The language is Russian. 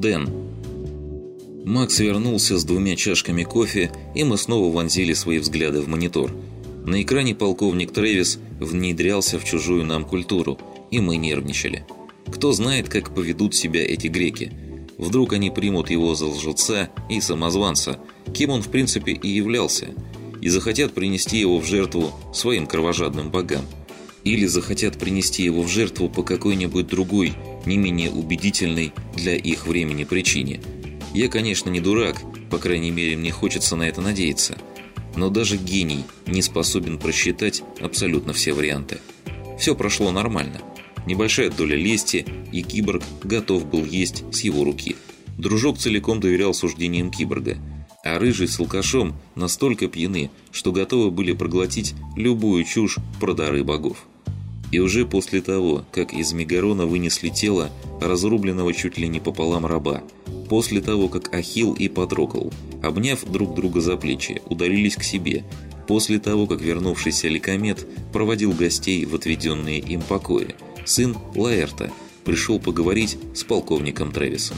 Дэн. Макс вернулся с двумя чашками кофе, и мы снова вонзили свои взгляды в монитор. На экране полковник Трэвис внедрялся в чужую нам культуру, и мы нервничали. Кто знает, как поведут себя эти греки. Вдруг они примут его за лжеца и самозванца, кем он в принципе и являлся, и захотят принести его в жертву своим кровожадным богам. Или захотят принести его в жертву по какой-нибудь другой, не менее убедительной для их времени причине. Я, конечно, не дурак, по крайней мере, мне хочется на это надеяться. Но даже гений не способен просчитать абсолютно все варианты. Все прошло нормально. Небольшая доля лести, и киборг готов был есть с его руки. Дружок целиком доверял суждениям киборга. А рыжий с алкашом настолько пьяны, что готовы были проглотить любую чушь про дары богов. И уже после того, как из Мегарона вынесли тело разрубленного чуть ли не пополам раба, после того, как Ахил и Патрокл, обняв друг друга за плечи, удалились к себе, после того, как вернувшийся Ликомет проводил гостей в отведенные им покои, сын Лаэрта пришел поговорить с полковником Трэвисом.